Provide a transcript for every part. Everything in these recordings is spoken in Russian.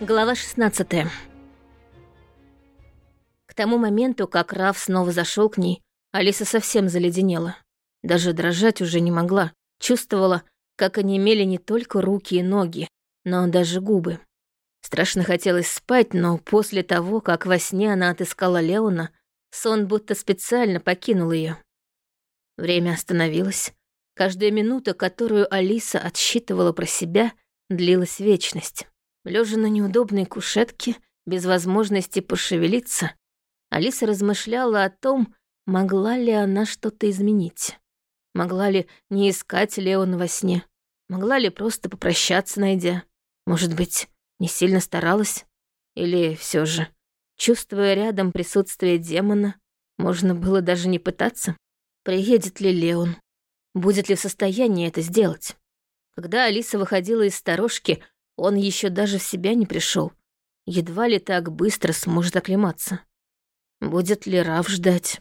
Глава 16 К тому моменту, как Раф снова зашел к ней, Алиса совсем заледенела. Даже дрожать уже не могла. Чувствовала, как они имели не только руки и ноги, но даже губы. Страшно хотелось спать, но после того, как во сне она отыскала Леона, сон будто специально покинул ее. Время остановилось. Каждая минута, которую Алиса отсчитывала про себя, длилась вечность. Лежа на неудобной кушетке, без возможности пошевелиться, Алиса размышляла о том, могла ли она что-то изменить. Могла ли не искать Леона во сне? Могла ли просто попрощаться, найдя? Может быть, не сильно старалась? Или все же, чувствуя рядом присутствие демона, можно было даже не пытаться? Приедет ли Леон? Будет ли в состоянии это сделать? Когда Алиса выходила из сторожки, он еще даже в себя не пришел. Едва ли так быстро сможет оклематься. Будет ли Раф ждать?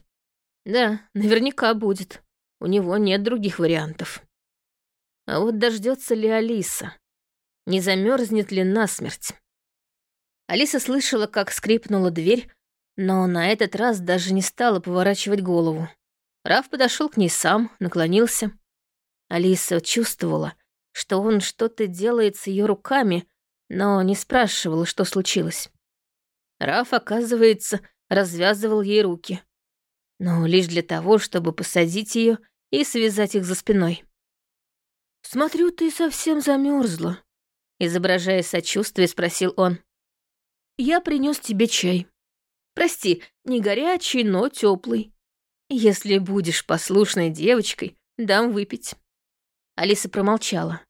Да, наверняка будет. У него нет других вариантов. А вот дождется ли Алиса? Не замерзнет ли насмерть? Алиса слышала, как скрипнула дверь, но на этот раз даже не стала поворачивать голову. Раф подошел к ней сам, наклонился. Алиса чувствовала, что он что-то делает с ее руками, но не спрашивала, что случилось. Раф, оказывается, развязывал ей руки, но лишь для того, чтобы посадить ее и связать их за спиной. «Смотрю, ты совсем замерзла», — изображая сочувствие, спросил он. «Я принес тебе чай. Прости, не горячий, но теплый. Если будешь послушной девочкой, дам выпить». Алиса промолчала.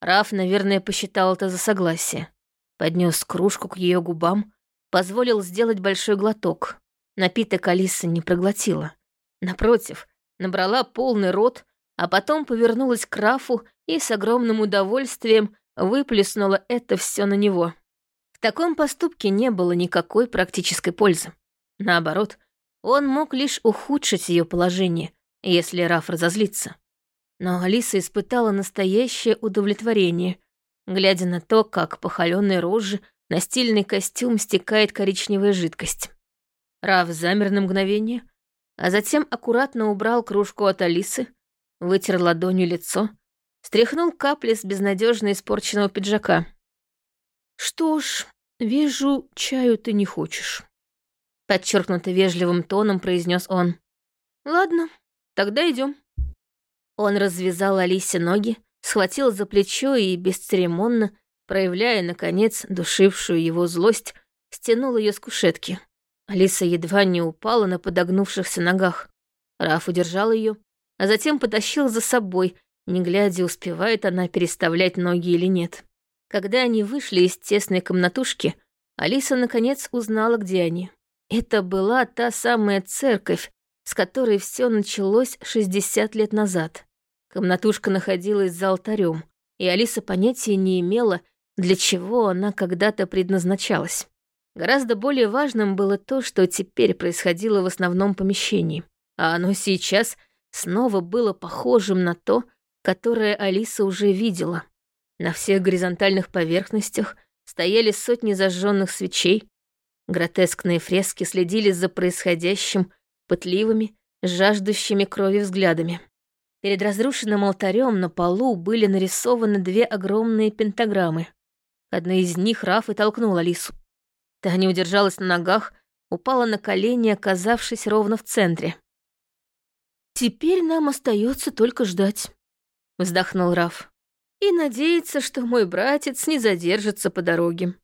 Раф, наверное, посчитал это за согласие. Поднес кружку к ее губам, позволил сделать большой глоток. Напиток Алиса не проглотила. Напротив, набрала полный рот, а потом повернулась к Рафу и с огромным удовольствием выплеснула это все на него. В таком поступке не было никакой практической пользы. Наоборот, он мог лишь ухудшить ее положение, если Раф разозлится. Но Алиса испытала настоящее удовлетворение, глядя на то, как по холёной роже на стильный костюм стекает коричневая жидкость. Раф замер на мгновение, а затем аккуратно убрал кружку от Алисы, вытер ладонью лицо, стряхнул капли с безнадежно испорченного пиджака. «Что ж, вижу, чаю ты не хочешь», — подчеркнуто вежливым тоном произнес он. «Ладно, тогда идем. Он развязал Алисе ноги, схватил за плечо и бесцеремонно, проявляя, наконец, душившую его злость, стянул ее с кушетки. Алиса едва не упала на подогнувшихся ногах. Раф удержал ее, а затем потащил за собой, не глядя, успевает она переставлять ноги или нет. Когда они вышли из тесной комнатушки, Алиса наконец узнала, где они. Это была та самая церковь, с которой все началось 60 лет назад. Комнатушка находилась за алтарем, и Алиса понятия не имела, для чего она когда-то предназначалась. Гораздо более важным было то, что теперь происходило в основном помещении, а оно сейчас снова было похожим на то, которое Алиса уже видела. На всех горизонтальных поверхностях стояли сотни зажженных свечей, гротескные фрески следили за происходящим пытливыми, жаждущими крови взглядами. Перед разрушенным алтарем на полу были нарисованы две огромные пентаграммы. Одна из них Раф и толкнул Алису. Та не удержалась на ногах, упала на колени, оказавшись ровно в центре. «Теперь нам остается только ждать», — вздохнул Раф. «И надеяться, что мой братец не задержится по дороге.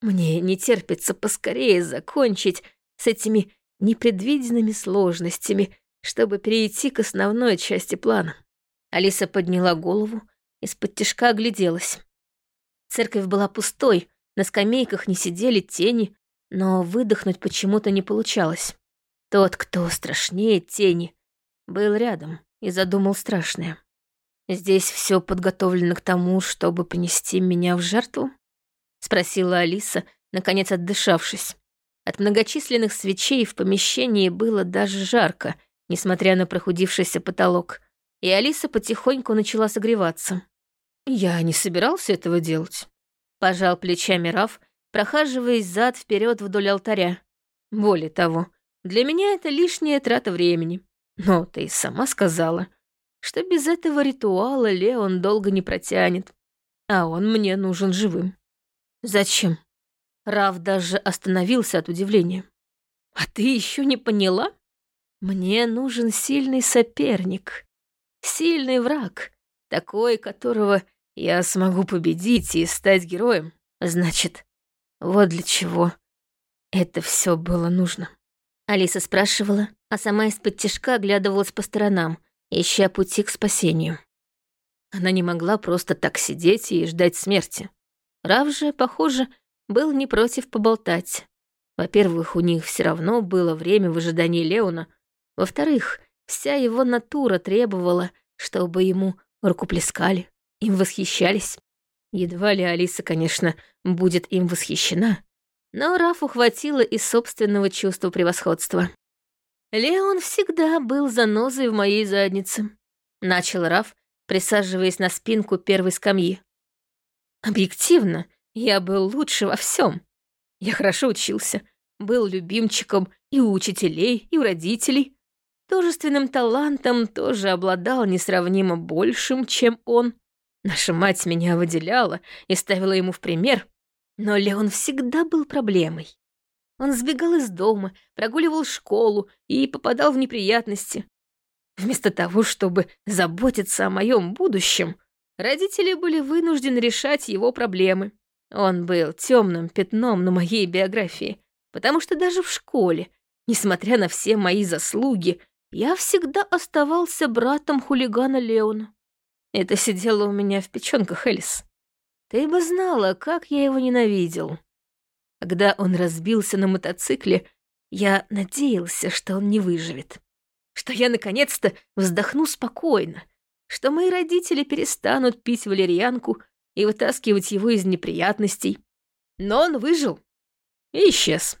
Мне не терпится поскорее закончить с этими непредвиденными сложностями, чтобы перейти к основной части плана. Алиса подняла голову, из-под тишка огляделась. Церковь была пустой, на скамейках не сидели тени, но выдохнуть почему-то не получалось. Тот, кто страшнее тени, был рядом и задумал страшное. «Здесь все подготовлено к тому, чтобы принести меня в жертву?» — спросила Алиса, наконец отдышавшись. От многочисленных свечей в помещении было даже жарко, несмотря на прохудившийся потолок, и Алиса потихоньку начала согреваться. «Я не собирался этого делать», — пожал плечами Раф, прохаживаясь зад вперед вдоль алтаря. Более того, для меня это лишняя трата времени. Но ты сама сказала, что без этого ритуала Леон долго не протянет, а он мне нужен живым. Зачем? Рав даже остановился от удивления. А ты еще не поняла? Мне нужен сильный соперник, сильный враг, такой, которого я смогу победить и стать героем. Значит, вот для чего это все было нужно. Алиса спрашивала, а сама из-под тишка оглядывалась по сторонам, ища пути к спасению. Она не могла просто так сидеть и ждать смерти. Рав же, похоже, был не против поболтать. Во-первых, у них все равно было время в ожидании Леона. Во-вторых, вся его натура требовала, чтобы ему рукоплескали, им восхищались. Едва ли Алиса, конечно, будет им восхищена, но Рафу хватило и собственного чувства превосходства. «Леон всегда был занозой в моей заднице», — начал Раф, присаживаясь на спинку первой скамьи. «Объективно, я был лучше во всем. Я хорошо учился, был любимчиком и у учителей, и у родителей. Тожественным талантом тоже обладал несравнимо большим, чем он. Наша мать меня выделяла и ставила ему в пример, но Леон всегда был проблемой. Он сбегал из дома, прогуливал школу и попадал в неприятности. Вместо того, чтобы заботиться о моем будущем, родители были вынуждены решать его проблемы. Он был темным пятном на моей биографии, потому что даже в школе, несмотря на все мои заслуги, я всегда оставался братом хулигана Леона. Это сидело у меня в печенках, Элис. Ты бы знала, как я его ненавидел. Когда он разбился на мотоцикле, я надеялся, что он не выживет. Что я наконец-то вздохну спокойно, что мои родители перестанут пить валерьянку и вытаскивать его из неприятностей. Но он выжил и исчез.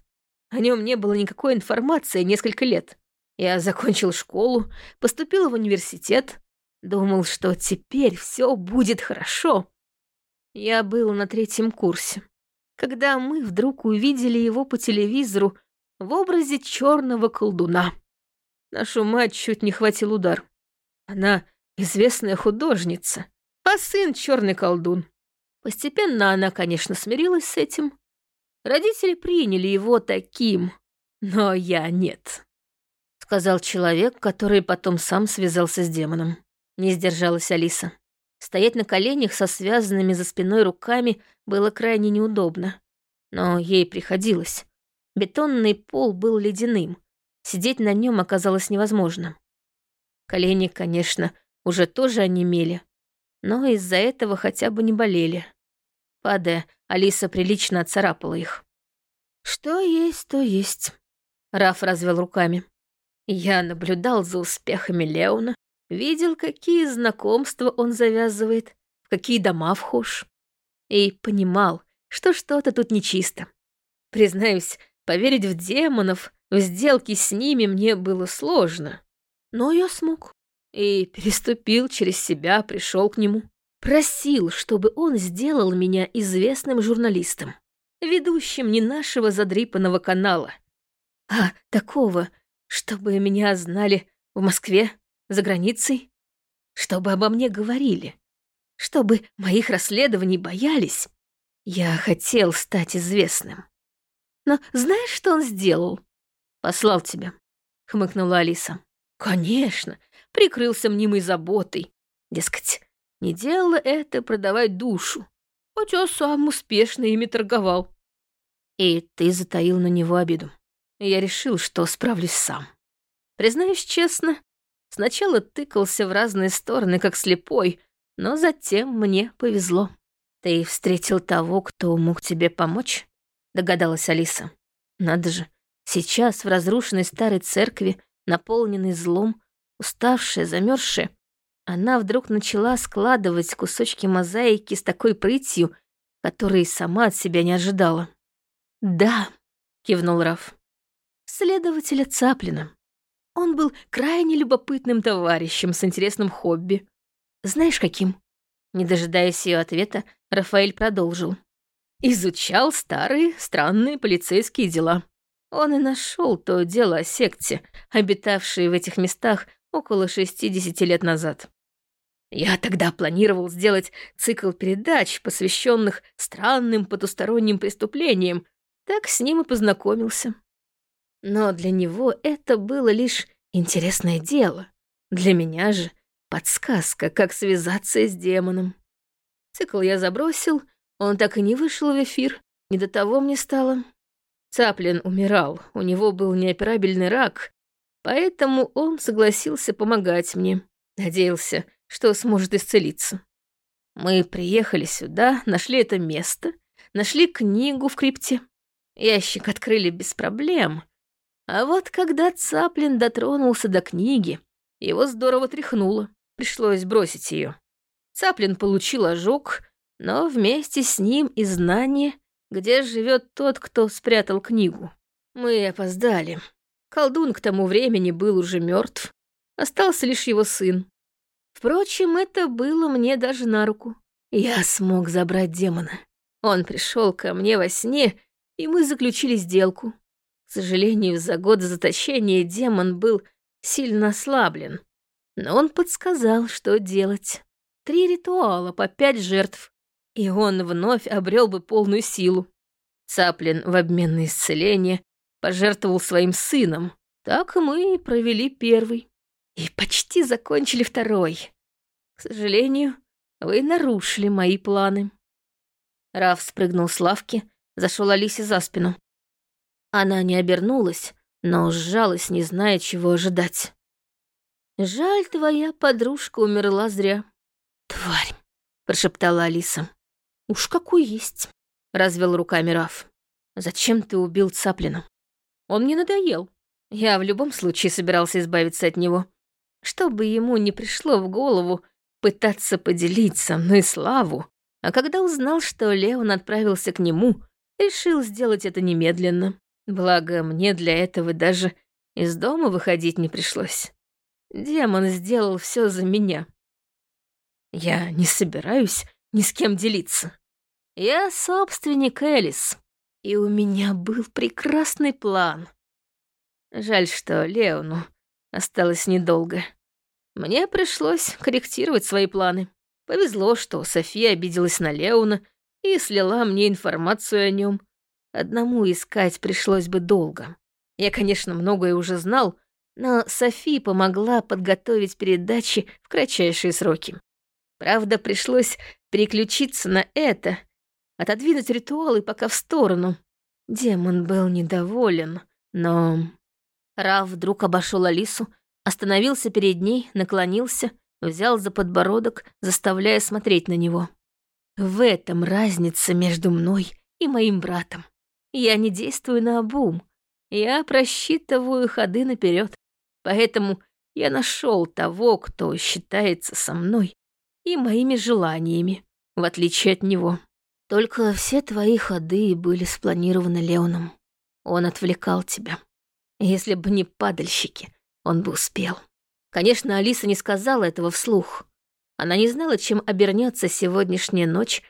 О нем не было никакой информации несколько лет. Я закончил школу, поступил в университет, думал, что теперь все будет хорошо. Я был на третьем курсе, когда мы вдруг увидели его по телевизору в образе черного колдуна. Нашу мать чуть не хватил удар. Она известная художница, сын черный колдун. Постепенно она, конечно, смирилась с этим. Родители приняли его таким, но я нет. Сказал человек, который потом сам связался с демоном. Не сдержалась Алиса. Стоять на коленях со связанными за спиной руками было крайне неудобно. Но ей приходилось. Бетонный пол был ледяным. Сидеть на нем оказалось невозможно. Колени, конечно, уже тоже онемели, но из-за этого хотя бы не болели. Падая, Алиса прилично отцарапала их. «Что есть, то есть», — Раф развел руками. Я наблюдал за успехами Леона видел, какие знакомства он завязывает, в какие дома вхож, и понимал, что что-то тут нечисто. Признаюсь, поверить в демонов, в сделки с ними мне было сложно, но я смог. И переступил через себя, пришел к нему. Просил, чтобы он сделал меня известным журналистом, ведущим не нашего задрипанного канала, а такого, чтобы меня знали в Москве, за границей, чтобы обо мне говорили, чтобы моих расследований боялись. Я хотел стать известным. Но знаешь, что он сделал? Послал тебя, хмыкнула Алиса. Конечно, прикрылся мнимой заботой. Дескать, не делала это продавать душу, хотя сам успешно ими торговал. И ты затаил на него обиду. Я решил, что справлюсь сам. Признаюсь честно, Сначала тыкался в разные стороны, как слепой, но затем мне повезло. Ты встретил того, кто мог тебе помочь? Догадалась Алиса. Надо же, сейчас в разрушенной старой церкви, наполненной злом, уставшая, замерзшая, она вдруг начала складывать кусочки мозаики с такой прытью, которой сама от себя не ожидала. «Да», — кивнул Раф, — «следователя Цаплина. Он был крайне любопытным товарищем с интересным хобби. Знаешь, каким? Не дожидаясь ее ответа, Рафаэль продолжил. изучал старые, странные полицейские дела. Он и нашел то дело о секте, обитавшей в этих местах около 60 лет назад. Я тогда планировал сделать цикл передач, посвященных странным потусторонним преступлениям, так с ним и познакомился. Но для него это было лишь интересное дело. Для меня же подсказка, как связаться с демоном. Цикл я забросил, он так и не вышел в эфир, не до того мне стало. Цаплин умирал, у него был неоперабельный рак, поэтому он согласился помогать мне. Надеялся, что сможет исцелиться. Мы приехали сюда, нашли это место, нашли книгу в крипте. Ящик открыли без проблем. А вот когда Цаплин дотронулся до книги, его здорово тряхнуло. Пришлось бросить ее. Цаплин получил ожог, но вместе с ним и знание, где живет тот, кто спрятал книгу. Мы опоздали. Колдун к тому времени был уже мертв. Остался лишь его сын. Впрочем, это было мне даже на руку. Я смог забрать демона. Он пришел ко мне во сне, и мы заключили сделку. К сожалению, за год заточения демон был сильно ослаблен. Но он подсказал, что делать. Три ритуала по пять жертв, и он вновь обрел бы полную силу. Цаплин в обмен на исцеление пожертвовал своим сыном. Так мы и провели первый. И почти закончили второй. К сожалению, вы нарушили мои планы. Раф спрыгнул с лавки, зашел Алисе за спину. Она не обернулась, но сжалась, не зная, чего ожидать. «Жаль, твоя подружка умерла зря». «Тварь», — прошептала Алиса. «Уж какой есть», — развел руками Раф. «Зачем ты убил Цаплина?» «Он мне надоел. Я в любом случае собирался избавиться от него. Чтобы ему не пришло в голову пытаться поделить со мной славу, а когда узнал, что Леон отправился к нему, решил сделать это немедленно. Благо, мне для этого даже из дома выходить не пришлось. Демон сделал все за меня. Я не собираюсь ни с кем делиться. Я собственник Элис, и у меня был прекрасный план. Жаль, что Леону осталось недолго. Мне пришлось корректировать свои планы. Повезло, что София обиделась на Леона и слила мне информацию о нем. Одному искать пришлось бы долго. Я, конечно, многое уже знал, но Софи помогла подготовить передачи в кратчайшие сроки. Правда, пришлось переключиться на это, отодвинуть ритуалы пока в сторону. Демон был недоволен, но... Рав вдруг обошел Алису Остановился перед ней, наклонился, взял за подбородок, заставляя смотреть на него. В этом разница между мной и моим братом. Я не действую на обум, я просчитываю ходы наперед. Поэтому я нашел того, кто считается со мной и моими желаниями, в отличие от него. Только все твои ходы были спланированы Леоном. Он отвлекал тебя. Если бы не падальщики, он бы успел. Конечно, Алиса не сказала этого вслух. Она не знала, чем обернется сегодняшняя ночь,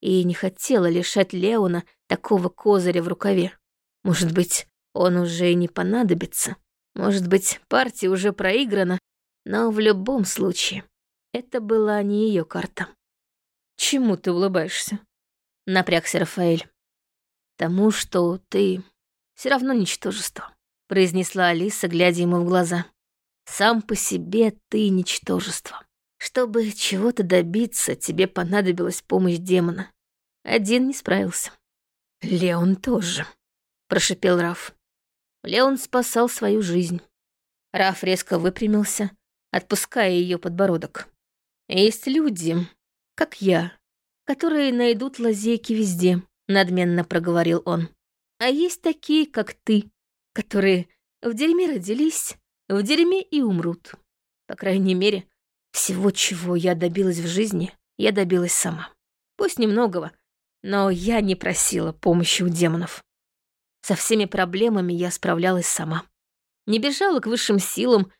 и не хотела лишать Леона такого козыря в рукаве. Может быть, он уже и не понадобится. Может быть, партия уже проиграна, но в любом случае, это была не ее карта. «Чему ты улыбаешься?» — напрягся Рафаэль. «Тому, что ты все равно ничтожество произнесла Алиса, глядя ему в глаза. «Сам по себе ты ничтожество. Чтобы чего-то добиться, тебе понадобилась помощь демона. Один не справился». «Леон тоже», — прошипел Раф. Леон спасал свою жизнь. Раф резко выпрямился, отпуская ее подбородок. «Есть люди, как я, которые найдут лазейки везде», — надменно проговорил он. «А есть такие, как ты, которые в дерьме родились, в дерьме и умрут. По крайней мере, всего, чего я добилась в жизни, я добилась сама. Пусть немногого, но я не просила помощи у демонов. Со всеми проблемами я справлялась сама. Не бежала к высшим силам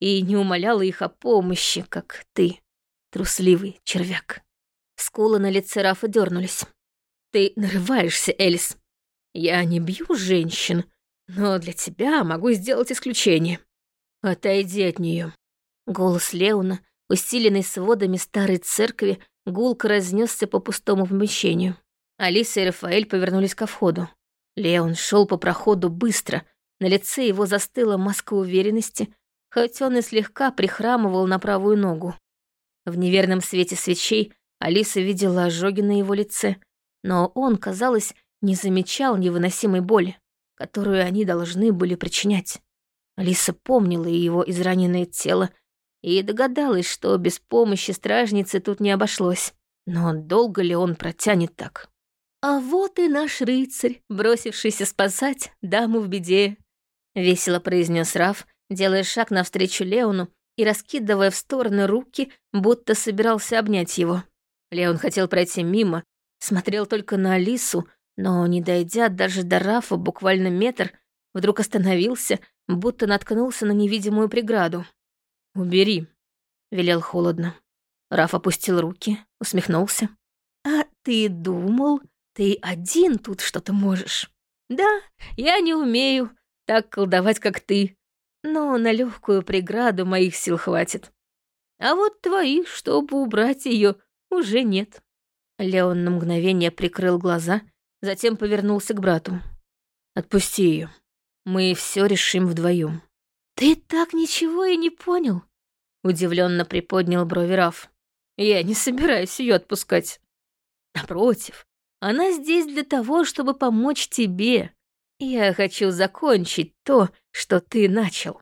и не умоляла их о помощи, как ты, трусливый червяк. Скулы на лице Рафа дернулись. Ты нарываешься, Элис. Я не бью женщин, но для тебя могу сделать исключение. Отойди от нее. Голос Леона, усиленный сводами старой церкви, гулко разнесся по пустому помещению. Алиса и Рафаэль повернулись ко входу. Леон шел по проходу быстро, на лице его застыла маска уверенности, хоть он и слегка прихрамывал на правую ногу. В неверном свете свечей Алиса видела ожоги на его лице, но он, казалось, не замечал невыносимой боли, которую они должны были причинять. Алиса помнила его израненное тело и догадалась, что без помощи стражницы тут не обошлось. Но долго ли он протянет так? «А вот и наш рыцарь, бросившийся спасать даму в беде», — весело произнес Раф, делая шаг навстречу Леону и раскидывая в стороны руки, будто собирался обнять его. Леон хотел пройти мимо, смотрел только на Алису, но, не дойдя даже до Рафа буквально метр, вдруг остановился, будто наткнулся на невидимую преграду. «Убери», — велел холодно. Раф опустил руки, усмехнулся. «А ты думал, ты один тут что-то можешь? Да, я не умею так колдовать, как ты, но на легкую преграду моих сил хватит. А вот твоих, чтобы убрать ее, уже нет». Леон на мгновение прикрыл глаза, затем повернулся к брату. «Отпусти ее. Мы все решим вдвоем. «Ты так ничего и не понял?» Удивленно приподнял брови Раф. «Я не собираюсь ее отпускать. Напротив, она здесь для того, чтобы помочь тебе. Я хочу закончить то, что ты начал».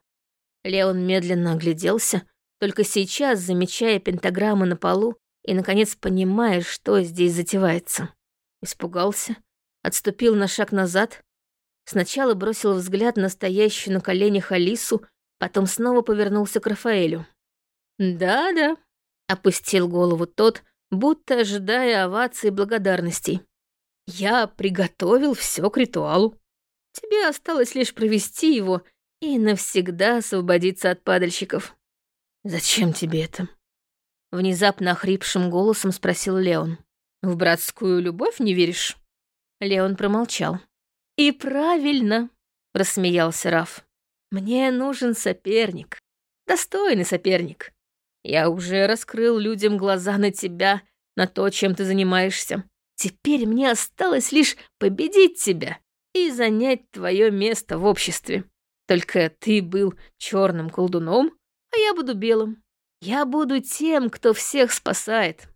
Леон медленно огляделся, только сейчас замечая пентаграммы на полу и, наконец, понимая, что здесь затевается. Испугался, отступил на шаг назад, Сначала бросил взгляд на стоящую на коленях Алису, потом снова повернулся к Рафаэлю. «Да-да», — опустил голову тот, будто ожидая оваций и благодарностей. «Я приготовил все к ритуалу. Тебе осталось лишь провести его и навсегда освободиться от падальщиков». «Зачем тебе это?» Внезапно охрипшим голосом спросил Леон. «В братскую любовь не веришь?» Леон промолчал. «И правильно», — рассмеялся Раф. «Мне нужен соперник, достойный соперник. Я уже раскрыл людям глаза на тебя, на то, чем ты занимаешься. Теперь мне осталось лишь победить тебя и занять твое место в обществе. Только ты был черным колдуном, а я буду белым. Я буду тем, кто всех спасает.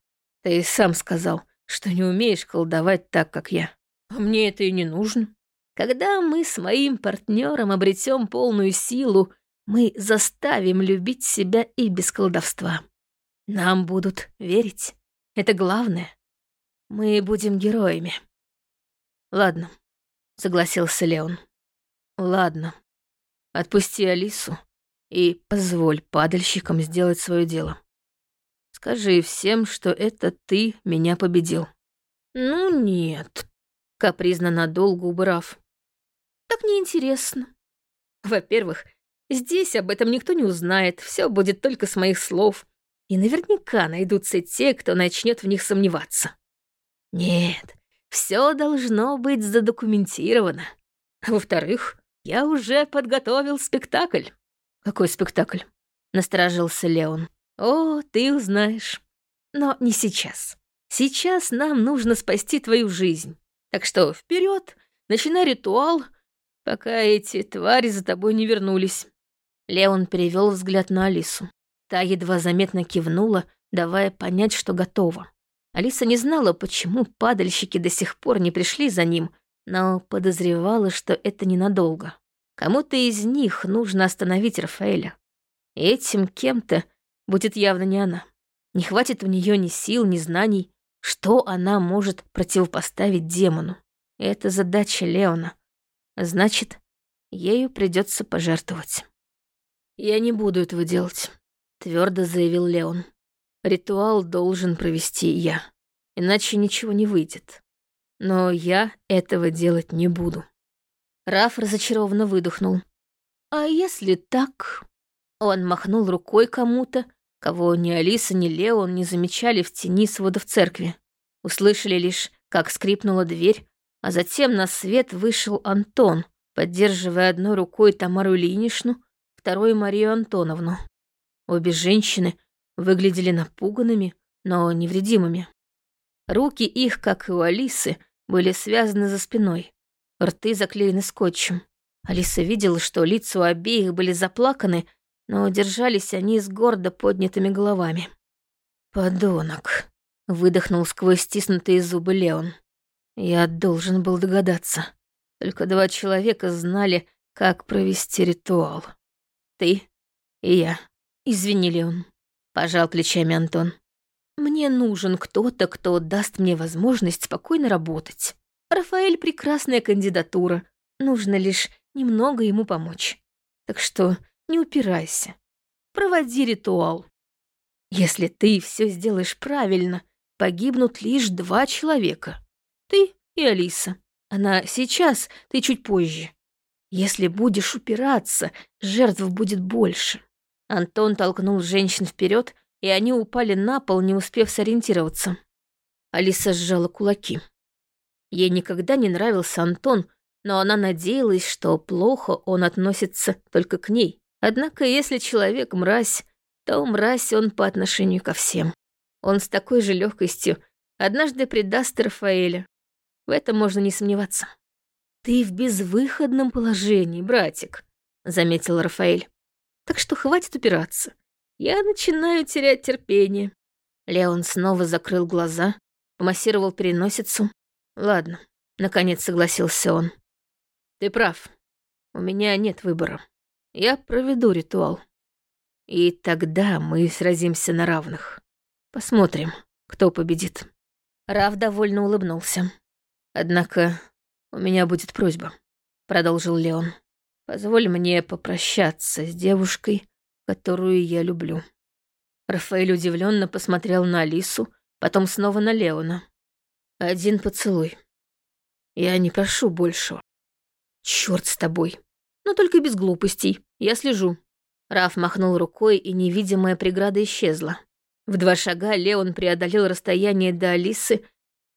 Ты сам сказал, что не умеешь колдовать так, как я. А мне это и не нужно. Когда мы с моим партнером обретем полную силу, мы заставим любить себя и без колдовства. Нам будут верить. Это главное. Мы будем героями. Ладно, согласился Леон. Ладно. Отпусти Алису и позволь падальщикам сделать свое дело. Скажи всем, что это ты меня победил. Ну нет, капризно надолго убрав. Так неинтересно. Во-первых, здесь об этом никто не узнает, все будет только с моих слов. И наверняка найдутся те, кто начнет в них сомневаться. Нет, все должно быть задокументировано. Во-вторых, я уже подготовил спектакль. Какой спектакль? Насторожился Леон. О, ты узнаешь. Но не сейчас. Сейчас нам нужно спасти твою жизнь. Так что вперед, начинай ритуал, пока эти твари за тобой не вернулись». Леон перевел взгляд на Алису. Та едва заметно кивнула, давая понять, что готова. Алиса не знала, почему падальщики до сих пор не пришли за ним, но подозревала, что это ненадолго. Кому-то из них нужно остановить Рафаэля. Этим кем-то будет явно не она. Не хватит у нее ни сил, ни знаний, что она может противопоставить демону. Это задача Леона. Значит, ею придется пожертвовать. «Я не буду этого делать», — твердо заявил Леон. «Ритуал должен провести я, иначе ничего не выйдет. Но я этого делать не буду». Раф разочарованно выдохнул. «А если так?» Он махнул рукой кому-то, кого ни Алиса, ни Леон не замечали в тени свода в церкви. Услышали лишь, как скрипнула дверь, а затем на свет вышел Антон, поддерживая одной рукой Тамару Ильиничну, второй Марию Антоновну. Обе женщины выглядели напуганными, но невредимыми. Руки их, как и у Алисы, были связаны за спиной, рты заклеены скотчем. Алиса видела, что лица у обеих были заплаканы, но держались они с гордо поднятыми головами. «Подонок», — выдохнул сквозь стиснутые зубы Леон. «Я должен был догадаться. Только два человека знали, как провести ритуал. Ты и я. Извини, Леон», — пожал плечами Антон. «Мне нужен кто-то, кто даст мне возможность спокойно работать. Рафаэль — прекрасная кандидатура. Нужно лишь немного ему помочь. Так что не упирайся. Проводи ритуал. Если ты все сделаешь правильно, погибнут лишь два человека. Ты и Алиса. Она сейчас, ты чуть позже. Если будешь упираться, жертв будет больше. Антон толкнул женщин вперед, и они упали на пол, не успев сориентироваться. Алиса сжала кулаки. Ей никогда не нравился Антон, но она надеялась, что плохо он относится только к ней. Однако, если человек мразь, то мразь он по отношению ко всем. Он с такой же легкостью однажды предаст Рафаэля. В этом можно не сомневаться. «Ты в безвыходном положении, братик», — заметил Рафаэль. «Так что хватит упираться. Я начинаю терять терпение». Леон снова закрыл глаза, помассировал переносицу. «Ладно», — наконец согласился он. «Ты прав. У меня нет выбора. Я проведу ритуал. И тогда мы сразимся на равных. Посмотрим, кто победит». Рав довольно улыбнулся. «Однако у меня будет просьба», — продолжил Леон. «Позволь мне попрощаться с девушкой, которую я люблю». Рафаэль удивленно посмотрел на Алису, потом снова на Леона. «Один поцелуй. Я не прошу большего. Черт с тобой. Но только без глупостей. Я слежу». Раф махнул рукой, и невидимая преграда исчезла. В два шага Леон преодолел расстояние до Алисы,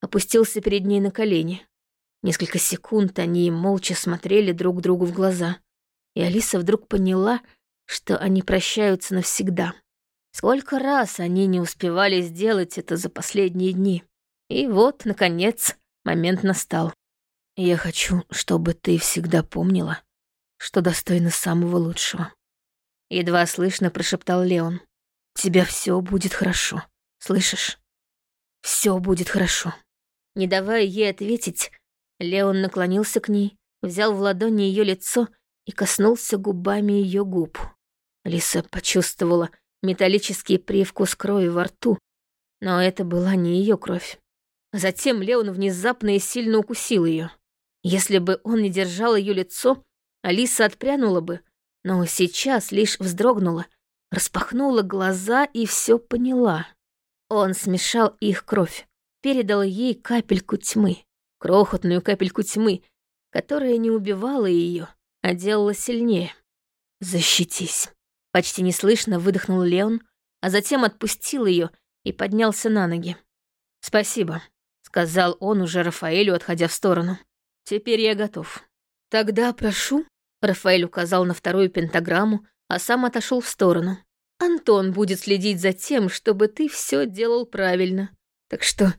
опустился перед ней на колени. Несколько секунд они молча смотрели друг другу в глаза. И Алиса вдруг поняла, что они прощаются навсегда. Сколько раз они не успевали сделать это за последние дни. И вот, наконец, момент настал. «Я хочу, чтобы ты всегда помнила, что достойна самого лучшего», — едва слышно прошептал Леон. «Тебя все будет хорошо, слышишь? Все будет хорошо». Не давая ей ответить, Леон наклонился к ней, взял в ладони ее лицо и коснулся губами ее губ. Лиса почувствовала металлический привкус крови во рту, но это была не ее кровь. Затем Леон внезапно и сильно укусил ее. Если бы он не держал ее лицо, Алиса отпрянула бы, но сейчас лишь вздрогнула, распахнула глаза и все поняла. Он смешал их кровь, передал ей капельку тьмы, крохотную капельку тьмы, которая не убивала ее, а делала сильнее. «Защитись!» Почти неслышно выдохнул Леон, а затем отпустил ее и поднялся на ноги. «Спасибо», — сказал он уже Рафаэлю, отходя в сторону. «Теперь я готов». «Тогда прошу», — Рафаэль указал на вторую пентаграмму, а сам отошел в сторону. «Антон будет следить за тем, чтобы ты все делал правильно. Так что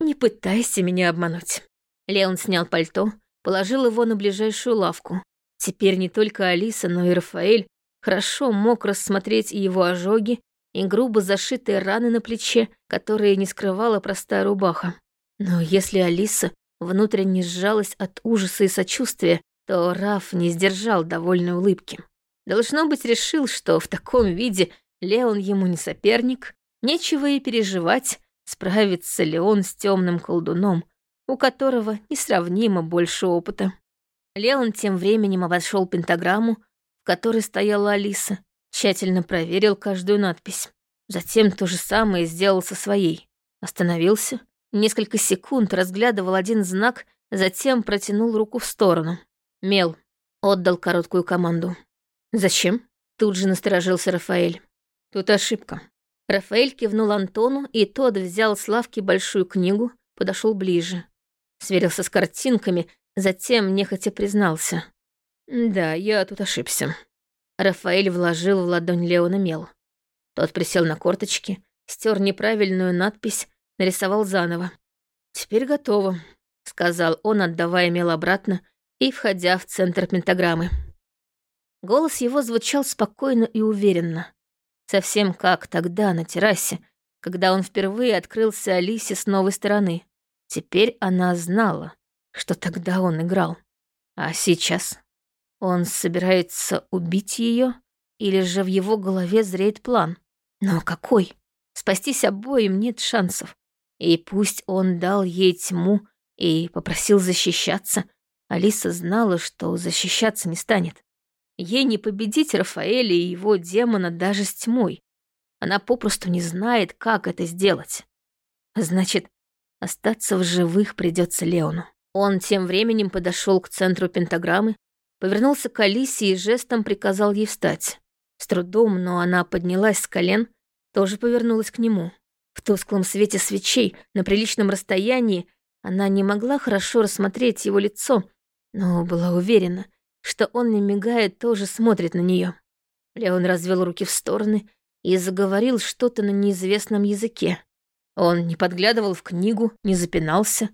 не пытайся меня обмануть». Леон снял пальто, положил его на ближайшую лавку. Теперь не только Алиса, но и Рафаэль хорошо мог рассмотреть и его ожоги, и грубо зашитые раны на плече, которые не скрывала простая рубаха. Но если Алиса внутренне сжалась от ужаса и сочувствия, то Раф не сдержал довольной улыбки. Должно быть, решил, что в таком виде Леон ему не соперник, нечего и переживать, справится ли он с темным колдуном, у которого несравнимо больше опыта. Леон тем временем обошел пентаграмму, которой стояла Алиса, тщательно проверил каждую надпись. Затем то же самое сделал со своей. Остановился, несколько секунд разглядывал один знак, затем протянул руку в сторону. Мел. Отдал короткую команду. «Зачем?» Тут же насторожился Рафаэль. «Тут ошибка». Рафаэль кивнул Антону, и тот взял с лавки большую книгу, подошел ближе. Сверился с картинками, затем нехотя признался. «Да, я тут ошибся». Рафаэль вложил в ладонь Леона мел. Тот присел на корточки, стер неправильную надпись, нарисовал заново. «Теперь готово», — сказал он, отдавая мел обратно и входя в центр пентаграммы. Голос его звучал спокойно и уверенно, совсем как тогда на террасе, когда он впервые открылся Алисе с новой стороны. Теперь она знала, что тогда он играл. А сейчас он собирается убить ее, или же в его голове зреет план. Но какой? Спастись обоим нет шансов. И пусть он дал ей тьму и попросил защищаться, Алиса знала, что защищаться не станет. Ей не победить Рафаэля и его демона даже с тьмой. Она попросту не знает, как это сделать. Значит, остаться в живых придется Леону. Он тем временем подошел к центру пентаграммы, повернулся к Алисе и жестом приказал ей встать. С трудом, но она поднялась с колен, тоже повернулась к нему. В тусклом свете свечей, на приличном расстоянии, она не могла хорошо рассмотреть его лицо, но была уверена, что он, не мигая, тоже смотрит на нее. Леон развел руки в стороны и заговорил что-то на неизвестном языке. Он не подглядывал в книгу, не запинался.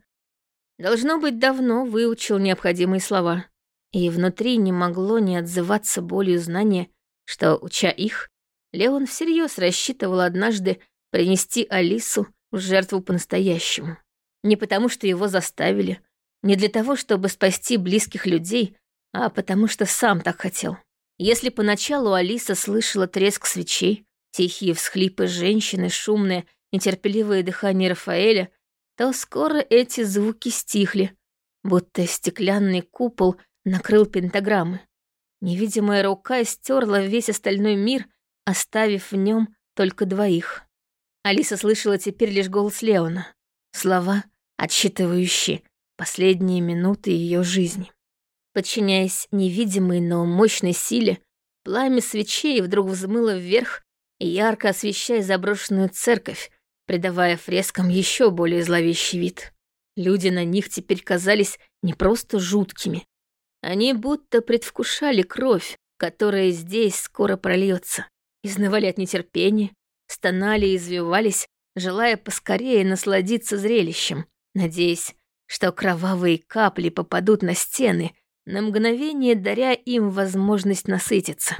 Должно быть, давно выучил необходимые слова. И внутри не могло не отзываться болью знания, что, уча их, Леон всерьез рассчитывал однажды принести Алису в жертву по-настоящему. Не потому, что его заставили, не для того, чтобы спасти близких людей, а потому что сам так хотел. Если поначалу Алиса слышала треск свечей, тихие всхлипы женщины, шумное, нетерпеливое дыхание Рафаэля, то скоро эти звуки стихли, будто стеклянный купол накрыл пентаграммы. Невидимая рука стерла весь остальной мир, оставив в нем только двоих. Алиса слышала теперь лишь голос Леона, слова, отсчитывающие последние минуты ее жизни. Подчиняясь невидимой, но мощной силе, пламя свечей вдруг взмыло вверх, ярко освещая заброшенную церковь, придавая фрескам еще более зловещий вид. Люди на них теперь казались не просто жуткими. Они будто предвкушали кровь, которая здесь скоро прольется. Изнывали от нетерпения, стонали и извивались, желая поскорее насладиться зрелищем, надеясь, что кровавые капли попадут на стены на мгновение даря им возможность насытиться.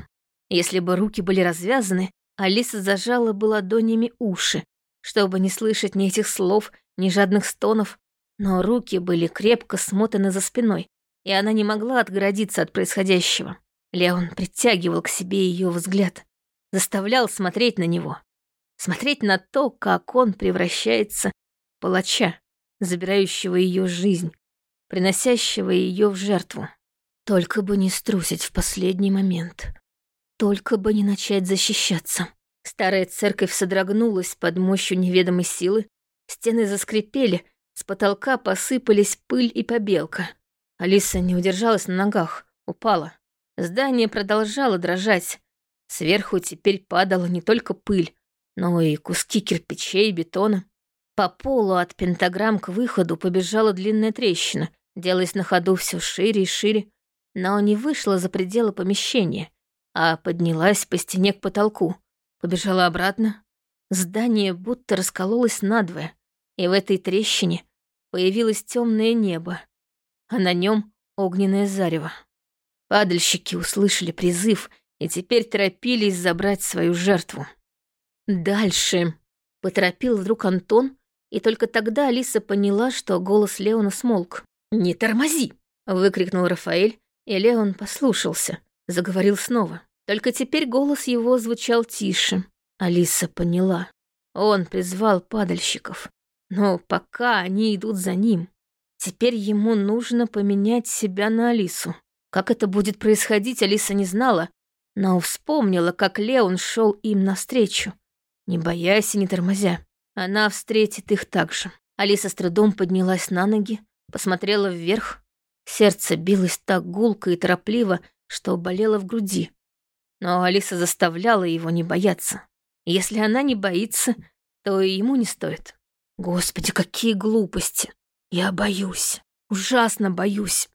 Если бы руки были развязаны, Алиса зажала бы ладонями уши, чтобы не слышать ни этих слов, ни жадных стонов, но руки были крепко смотаны за спиной, и она не могла отгородиться от происходящего. Леон притягивал к себе ее взгляд, заставлял смотреть на него, смотреть на то, как он превращается в палача, забирающего ее жизнь, приносящего ее в жертву. Только бы не струсить в последний момент. Только бы не начать защищаться. Старая церковь содрогнулась под мощью неведомой силы, стены заскрипели, с потолка посыпались пыль и побелка. Алиса не удержалась на ногах, упала. Здание продолжало дрожать. Сверху теперь падала не только пыль, но и куски кирпичей бетона. По полу от пентаграмм к выходу побежала длинная трещина, делаясь на ходу все шире и шире, но не вышла за пределы помещения, а поднялась по стене к потолку, побежала обратно. Здание будто раскололось надвое, и в этой трещине появилось темное небо, а на нем огненное зарево. Падальщики услышали призыв и теперь торопились забрать свою жертву. «Дальше!» — поторопил вдруг Антон, и только тогда Алиса поняла, что голос Леона смолк. «Не тормози!» — выкрикнул Рафаэль, и Леон послушался, заговорил снова. Только теперь голос его звучал тише. Алиса поняла. Он призвал падальщиков. Но пока они идут за ним, теперь ему нужно поменять себя на Алису. Как это будет происходить, Алиса не знала, но вспомнила, как Леон шел им навстречу, не боясь и не тормозя. Она встретит их так же. Алиса с трудом поднялась на ноги, посмотрела вверх, Сердце билось так гулко и торопливо, что болело в груди. Но Алиса заставляла его не бояться. Если она не боится, то и ему не стоит. Господи, какие глупости! Я боюсь, ужасно боюсь.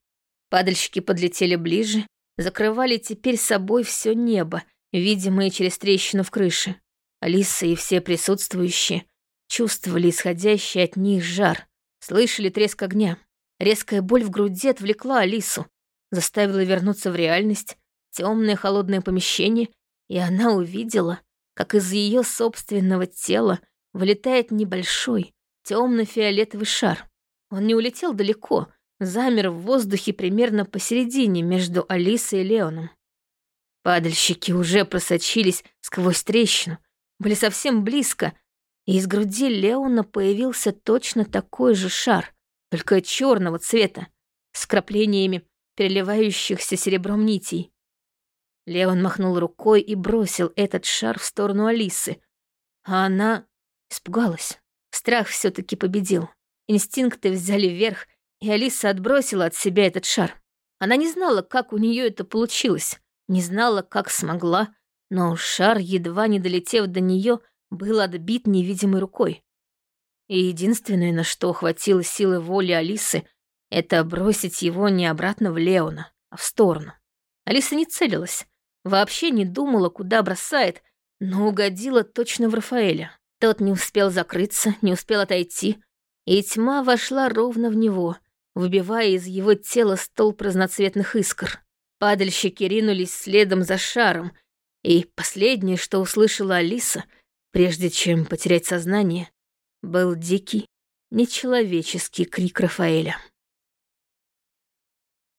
Падальщики подлетели ближе, закрывали теперь собой все небо, видимое через трещину в крыше. Алиса и все присутствующие чувствовали исходящий от них жар, слышали треск огня. Резкая боль в груди отвлекла Алису, заставила вернуться в реальность, темное холодное помещение, и она увидела, как из ее собственного тела вылетает небольшой, темно-фиолетовый шар. Он не улетел далеко, замер в воздухе примерно посередине между Алисой и Леоном. Падальщики уже просочились сквозь трещину, были совсем близко, и из груди Леона появился точно такой же шар, только черного цвета, с краплениями переливающихся серебром нитей. Леон махнул рукой и бросил этот шар в сторону Алисы, а она испугалась. Страх все таки победил. Инстинкты взяли верх, и Алиса отбросила от себя этот шар. Она не знала, как у нее это получилось, не знала, как смогла, но шар, едва не долетев до нее, был отбит невидимой рукой. И единственное, на что хватило силы воли Алисы, это бросить его не обратно в Леона, а в сторону. Алиса не целилась, вообще не думала, куда бросает, но угодила точно в Рафаэля. Тот не успел закрыться, не успел отойти, и тьма вошла ровно в него, выбивая из его тела столб разноцветных искр. Падальщики ринулись следом за шаром, и последнее, что услышала Алиса, прежде чем потерять сознание, был дикий, нечеловеческий крик Рафаэля.